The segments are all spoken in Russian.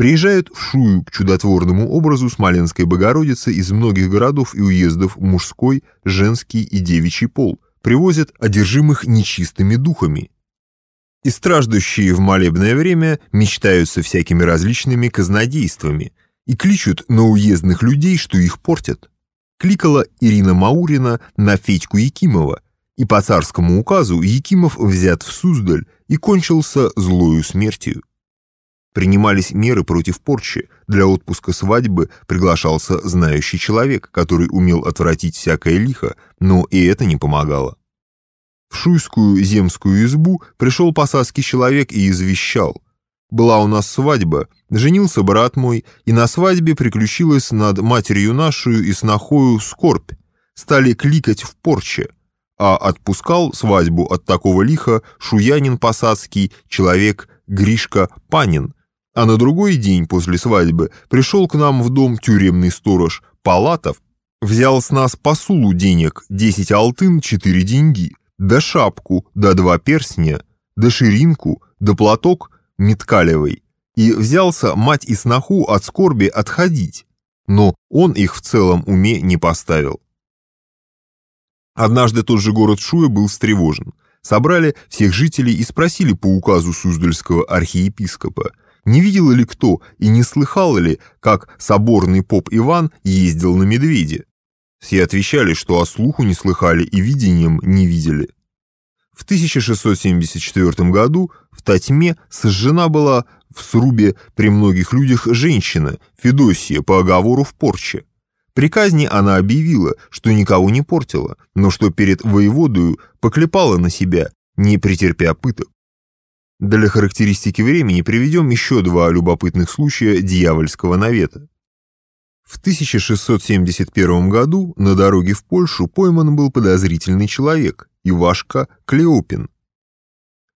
приезжают в Шую к чудотворному образу Смоленской Богородицы из многих городов и уездов мужской, женский и девичий пол, привозят одержимых нечистыми духами. И страждущие в молебное время мечтаются всякими различными казнодействами и кличут на уездных людей, что их портят. Кликала Ирина Маурина на Федьку Якимова, и по царскому указу Якимов взят в Суздаль и кончился злою смертью. Принимались меры против порчи. Для отпуска свадьбы приглашался знающий человек, который умел отвратить всякое лихо, но и это не помогало. В шуйскую земскую избу пришел посадский человек и извещал. «Была у нас свадьба, женился брат мой, и на свадьбе приключилась над матерью нашу и снохою скорбь. Стали кликать в порче» а отпускал свадьбу от такого лиха шуянин посадский человек Гришка Панин, а на другой день после свадьбы пришел к нам в дом тюремный сторож Палатов, взял с нас посулу денег 10 алтын 4 деньги, да шапку, да два перстня, да ширинку, да платок меткалевый, и взялся мать и сноху от скорби отходить, но он их в целом уме не поставил. Однажды тот же город Шуя был встревожен. Собрали всех жителей и спросили по указу Суздальского архиепископа, не видел ли кто и не слыхал ли, как соборный поп Иван ездил на медведе. Все отвечали, что о слуху не слыхали и видением не видели. В 1674 году в Татьме сожжена была в срубе при многих людях женщина, Федосия, по оговору в порче. При казни она объявила, что никого не портила, но что перед воеводою поклепала на себя, не претерпя пыток. Для характеристики времени приведем еще два любопытных случая дьявольского навета. В 1671 году на дороге в Польшу пойман был подозрительный человек, Ивашка Клеопин,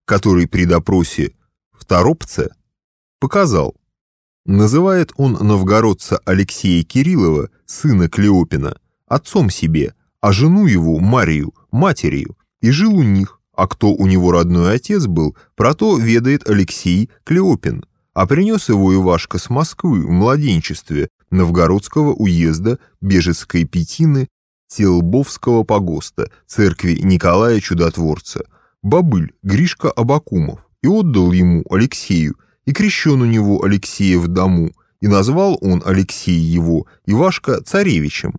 который при допросе в Торопце показал, называет он новгородца Алексея Кириллова, сына Клеопина, отцом себе, а жену его, Марию, матерью, и жил у них, а кто у него родной отец был, про то ведает Алексей Клеопин, а принес его Ивашка с Москвы в младенчестве Новгородского уезда Бежецкой Петины Телбовского погоста, церкви Николая Чудотворца, бабыль Гришка Абакумов, и отдал ему Алексею, и крещен у него Алексея в дому, и назвал он Алексей его Ивашка царевичем.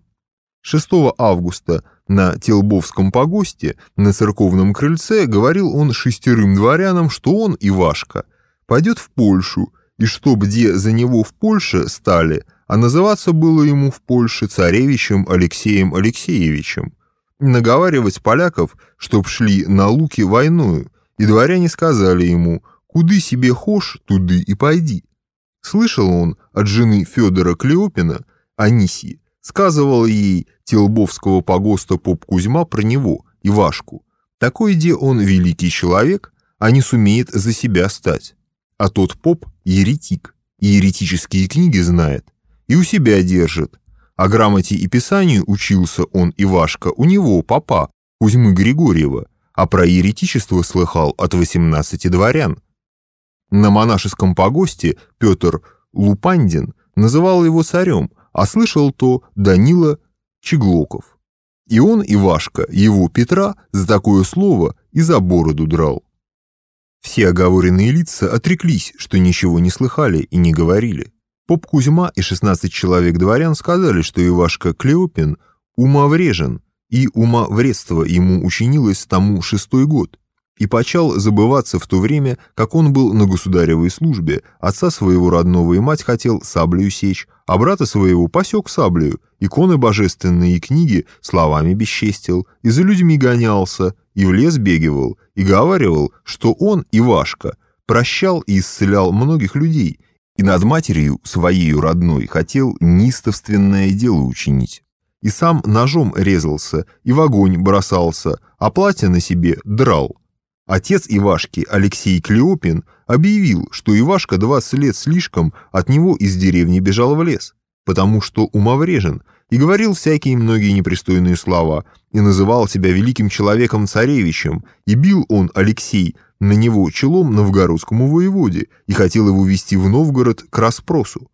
6 августа на Телбовском погосте, на церковном крыльце, говорил он шестерым дворянам, что он, Ивашка, пойдет в Польшу, и чтоб где за него в Польше стали, а называться было ему в Польше царевичем Алексеем Алексеевичем. Наговаривать поляков, чтоб шли на луки войною, и дворяне сказали ему «Куды себе хошь, туды и пойди». Слышал он от жены Федора Клеопина, Анисии, сказывал ей Телбовского погоста поп Кузьма про него, Ивашку. Такой где он великий человек, а не сумеет за себя стать. А тот поп – еретик, и еретические книги знает, и у себя держит. О грамоте и писанию учился он, Ивашка, у него, папа, Кузьмы Григорьева, а про еретичество слыхал от 18 дворян. На монашеском погосте Петр Лупандин называл его царем, а слышал то Данила Чеглоков. И он, Ивашка, его Петра, за такое слово и за бороду драл. Все оговоренные лица отреклись, что ничего не слыхали и не говорили. Поп Кузьма и 16 человек дворян сказали, что Ивашка Клеопин умоврежен, и умовредство ему учинилось тому шестой год и почал забываться в то время, как он был на государевой службе, отца своего родного и мать хотел саблею сечь, а брата своего посек саблею, иконы божественные и книги словами бесчестил, и за людьми гонялся, и в лес бегивал, и говаривал, что он, Ивашка, прощал и исцелял многих людей, и над матерью своей родной хотел нистовственное дело учинить. И сам ножом резался, и в огонь бросался, а платье на себе драл. Отец Ивашки, Алексей Клеопин, объявил, что Ивашка 20 лет слишком от него из деревни бежал в лес, потому что умоврежен, и говорил всякие многие непристойные слова, и называл себя великим человеком-царевичем, и бил он, Алексей, на него челом новгородскому воеводе, и хотел его вести в Новгород к расспросу.